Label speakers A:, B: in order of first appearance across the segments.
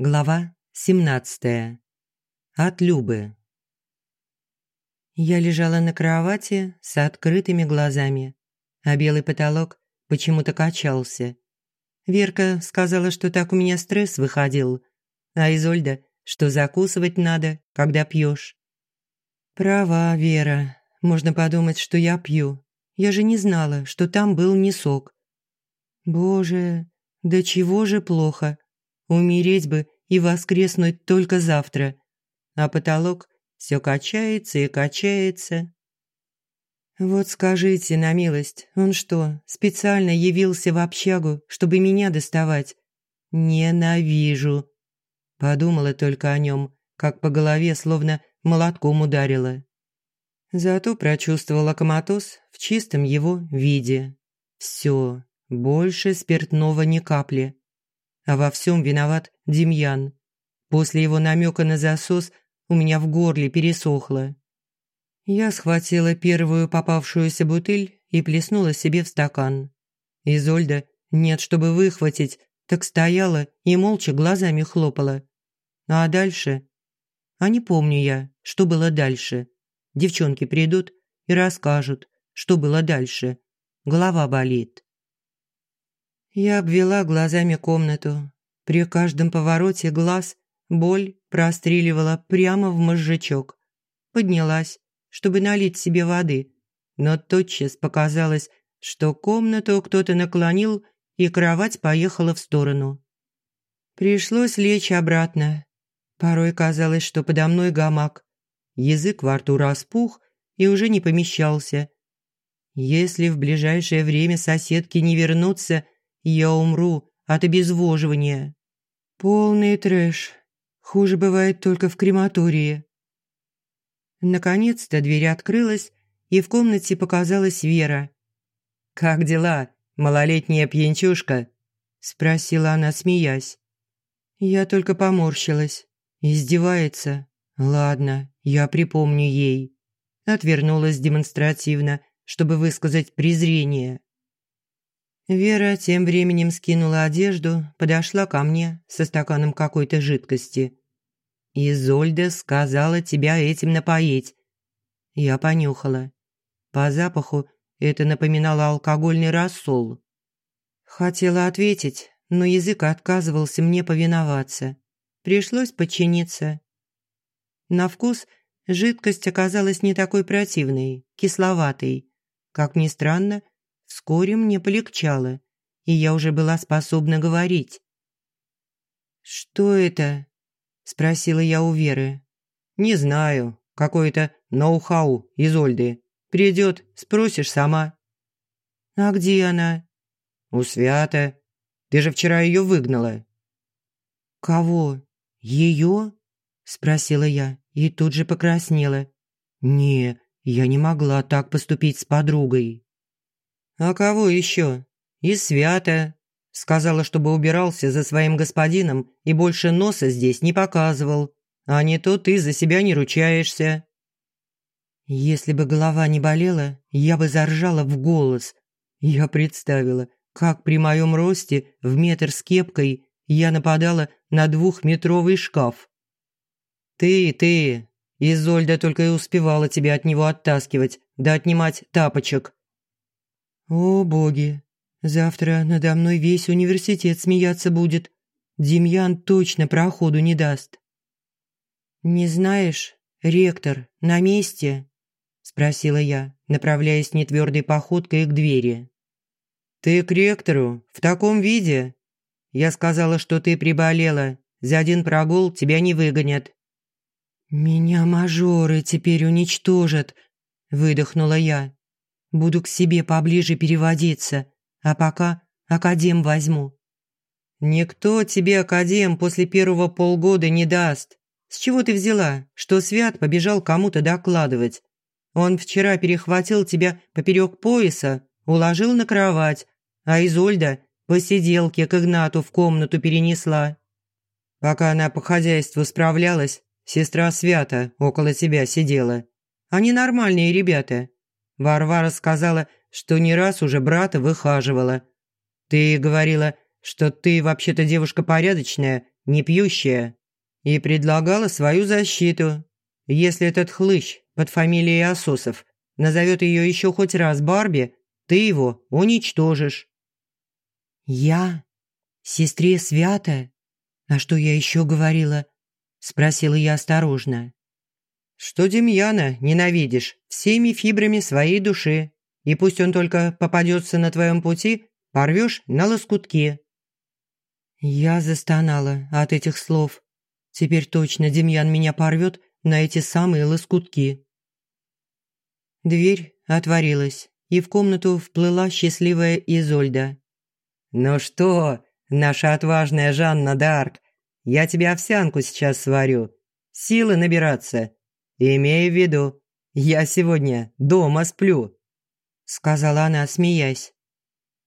A: Глава 17. От Любы. Я лежала на кровати с открытыми глазами, а белый потолок почему-то качался. Верка сказала, что так у меня стресс выходил, а Изольда, что закусывать надо, когда пьешь. Права, Вера. Можно подумать, что я пью. Я же не знала, что там был не сок. Боже, да чего же плохо. Умереть бы и воскреснуть только завтра. А потолок все качается и качается. Вот скажите на милость, он что, специально явился в общагу, чтобы меня доставать? Ненавижу. Подумала только о нем, как по голове словно молотком ударила. Зато прочувствовала коматоз в чистом его виде. Все, больше спиртного ни капли. А во всем виноват Демьян. После его намека на засос у меня в горле пересохло. Я схватила первую попавшуюся бутыль и плеснула себе в стакан. Изольда нет, чтобы выхватить, так стояла и молча глазами хлопала. А дальше? А не помню я, что было дальше. Девчонки придут и расскажут, что было дальше. Голова болит. Я обвела глазами комнату. При каждом повороте глаз боль простреливала прямо в мозжечок. Поднялась, чтобы налить себе воды, но тотчас показалось, что комнату кто-то наклонил, и кровать поехала в сторону. Пришлось лечь обратно. Порой казалось, что подо мной гамак. Язык во рту распух и уже не помещался. Если в ближайшее время соседки не вернутся – я умру от обезвоживания. Полный трэш. Хуже бывает только в крематории. Наконец-то дверь открылась, и в комнате показалась Вера. «Как дела, малолетняя пьянчушка?» – спросила она, смеясь. Я только поморщилась. Издевается. Ладно, я припомню ей. Отвернулась демонстративно, чтобы высказать презрение. Вера тем временем скинула одежду, подошла ко мне со стаканом какой-то жидкости. «Изольда сказала тебя этим напоить». Я понюхала. По запаху это напоминало алкогольный рассол. Хотела ответить, но язык отказывался мне повиноваться. Пришлось подчиниться. На вкус жидкость оказалась не такой противной, кисловатой. Как ни странно, Вскоре мне полегчало, и я уже была способна говорить. «Что это?» – спросила я у Веры. «Не знаю. Какое-то ноу-хау из Ольды. Придет, спросишь сама». «А где она?» «У Свята. Ты же вчера ее выгнала». «Кого? Ее?» – спросила я и тут же покраснела. «Не, я не могла так поступить с подругой». «А кого еще? И Свята. Сказала, чтобы убирался за своим господином и больше носа здесь не показывал. А не то ты за себя не ручаешься». Если бы голова не болела, я бы заржала в голос. Я представила, как при моем росте в метр с кепкой я нападала на двухметровый шкаф. «Ты, ты!» Изольда только и успевала тебя от него оттаскивать, да отнимать тапочек. «О, боги! Завтра надо мной весь университет смеяться будет. Демьян точно проходу не даст». «Не знаешь, ректор на месте?» – спросила я, направляясь нетвердой походкой к двери. «Ты к ректору? В таком виде?» «Я сказала, что ты приболела. За один прогул тебя не выгонят». «Меня мажоры теперь уничтожат», – выдохнула я. Буду к себе поближе переводиться, а пока академ возьму». «Никто тебе академ после первого полгода не даст. С чего ты взяла, что Свят побежал кому-то докладывать? Он вчера перехватил тебя поперек пояса, уложил на кровать, а Изольда посиделки к Игнату в комнату перенесла. Пока она по хозяйству справлялась, сестра Свята около тебя сидела. Они нормальные ребята, Варвара сказала, что не раз уже брата выхаживала. Ты говорила, что ты вообще-то девушка порядочная, не пьющая, и предлагала свою защиту. Если этот хлыщ под фамилией Асосов назовет ее еще хоть раз Барби, ты его уничтожишь».
B: «Я? Сестре Свята? А что я еще говорила?» – спросила я осторожно.
A: «Что Демьяна ненавидишь всеми фибрами своей души, и пусть он только попадется на твоем пути, порвешь на лоскутки».
B: Я застонала от этих слов. Теперь точно Демьян меня порвет на эти самые лоскутки. Дверь отворилась, и в комнату вплыла счастливая Изольда.
A: «Ну что, наша отважная Жанна Д'Арк, я тебе овсянку сейчас сварю. Силы набираться. Имей в виду, я сегодня дома сплю», – сказала она, смеясь.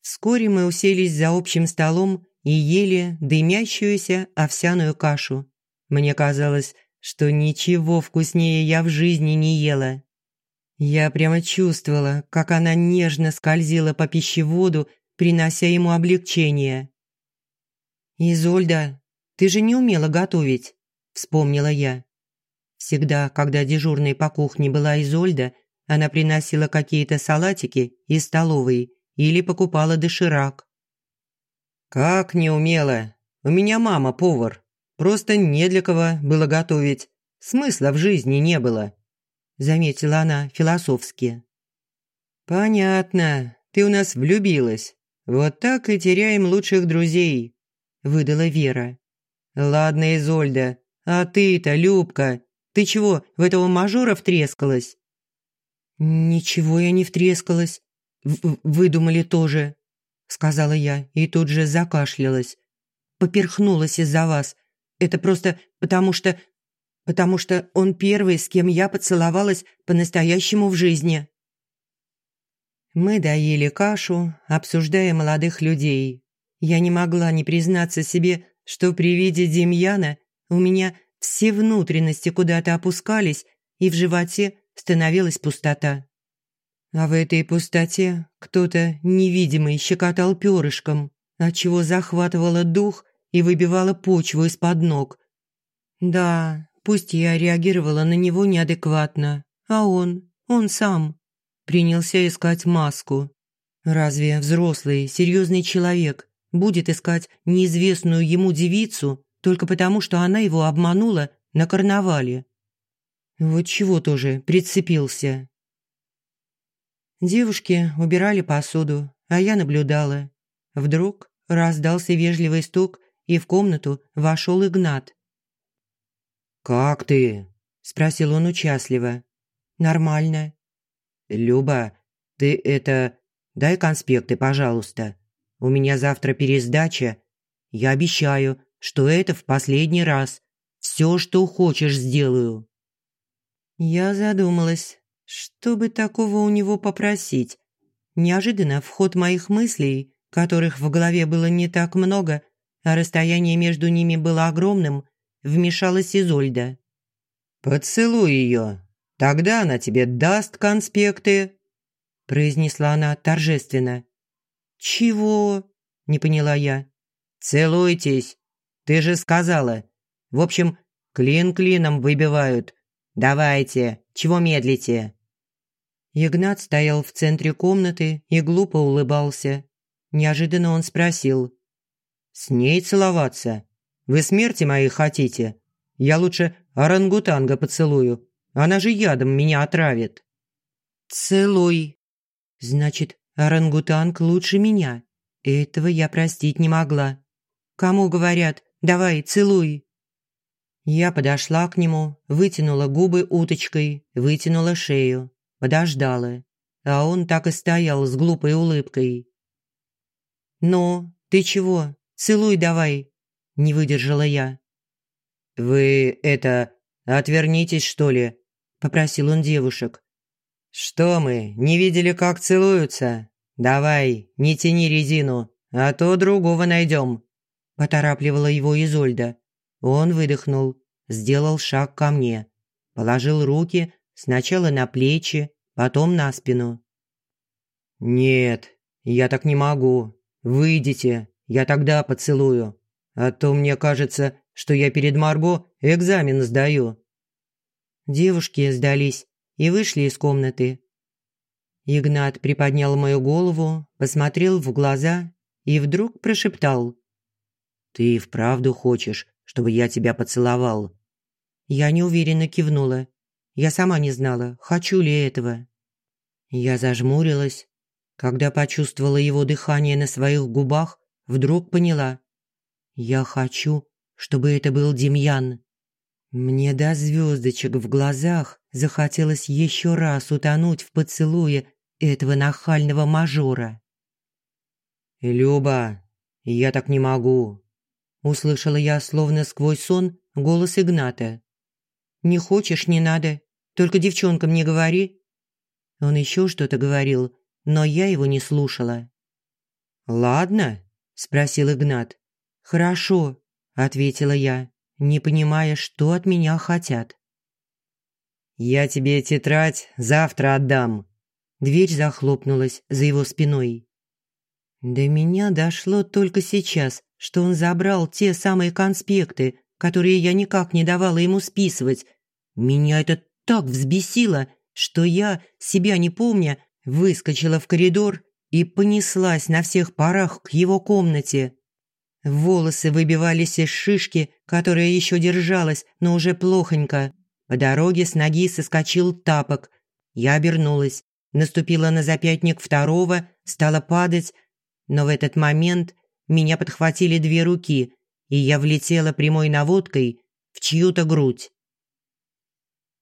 B: Вскоре мы уселись за общим столом и ели дымящуюся овсяную кашу. Мне казалось, что ничего вкуснее я в жизни не ела. Я прямо чувствовала, как она нежно скользила по пищеводу, принося ему облегчение. «Изольда, ты же не умела готовить», – вспомнила я. Всегда, когда дежурной по кухне была Изольда, она приносила какие-то салатики из столовой или покупала доширак.
A: «Как не умела? У меня мама повар. Просто не для кого было готовить. Смысла в жизни не было», – заметила она философски. «Понятно. Ты у нас влюбилась. Вот так и теряем лучших друзей», – выдала Вера. «Ладно, Изольда, а ты-то, Любка, ты чего, в этого мажора втрескалась?»
B: «Ничего я не втрескалась. В Вы думали тоже», – сказала я и тут же закашлялась. «Поперхнулась из-за вас. Это просто потому что... потому что он первый, с кем я поцеловалась по-настоящему в жизни».
A: Мы доели кашу, обсуждая молодых людей. Я не могла не признаться себе, что при виде Демьяна у меня все внутренности куда-то опускались, и в животе становилась пустота. А в этой пустоте кто-то невидимый щекотал перышком, отчего захватывало дух и выбивало почву из-под ног. Да, пусть я реагировала на него неадекватно, а он, он сам, принялся искать маску. Разве взрослый, серьезный человек будет искать неизвестную ему девицу только потому, что она его обманула на карнавале. Вот чего тоже прицепился. Девушки убирали посуду, а я наблюдала. Вдруг раздался вежливый стук, и в комнату вошел Игнат. «Как ты?» – спросил он участливо. «Нормально». «Люба, ты это... Дай конспекты, пожалуйста. У меня завтра пересдача. Я обещаю, что это в последний раз. Все, что хочешь, сделаю». Я задумалась, что бы такого у него попросить. Неожиданно в ход моих мыслей, которых в голове было не так много, а расстояние между ними было огромным, вмешалась Изольда. «Поцелуй ее, тогда она тебе даст конспекты», произнесла она торжественно. «Чего?» – не поняла я. «Целуйтесь, ты же сказала. В общем, клин клином выбивают. Давайте, чего медлите?» Игнат стоял в центре комнаты и глупо улыбался. Неожиданно он спросил. «С ней целоваться? Вы смерти моей хотите? Я лучше орангутанга поцелую. Она же ядом меня отравит». «Целуй». «Значит, орангутанг лучше меня. Этого я простить не могла. Кому говорят, Давай, целуй». Я подошла к нему, вытянула губы уточкой, вытянула шею, подождала, а он так и стоял с глупой улыбкой. «Ну, ты чего? Целуй давай!» – не выдержала я. «Вы это, отвернитесь, что ли?» – попросил он девушек. «Что мы, не видели, как целуются? Давай, не тяни резину, а то другого найдем» поторапливала его Изольда. Он выдохнул, сделал шаг ко мне, положил руки сначала на плечи, потом на спину. «Нет, я так не могу. Выйдите, я тогда поцелую. А то мне кажется, что я перед Марго экзамен сдаю».
B: Девушки сдались и вышли из комнаты. Игнат приподнял мою голову, посмотрел в глаза и вдруг прошептал.
A: «Ты вправду хочешь, чтобы я тебя поцеловал?»
B: Я неуверенно кивнула. Я сама не знала, хочу ли этого. Я зажмурилась. Когда почувствовала его дыхание на своих губах, вдруг поняла. Я хочу, чтобы это был Демьян. Мне до звездочек в глазах захотелось еще раз утонуть в поцелуе этого нахального мажора.
A: «Люба, я так не могу», – услышала я, словно сквозь сон, голос Игната.
B: «Не хочешь – не надо. Только девчонкам не говори». Он еще что-то говорил, но я его не слушала.
A: «Ладно», – спросил Игнат.
B: «Хорошо», – ответила я, не понимая, что от меня хотят.
A: «Я тебе тетрадь завтра отдам».
B: Дверь захлопнулась за его спиной. До меня дошло только сейчас, что он забрал те самые конспекты, которые я никак не давала ему списывать. Меня это так взбесило, что я, себя не помня, выскочила в коридор и понеслась на всех парах к его комнате. Волосы выбивались из шишки, которая еще держалась, но уже плохонько. По дороге с ноги соскочил тапок. Я обернулась, наступила на запятник второго, стала падать, но в этот момент меня подхватили две руки, и я влетела прямой наводкой в чью-то грудь.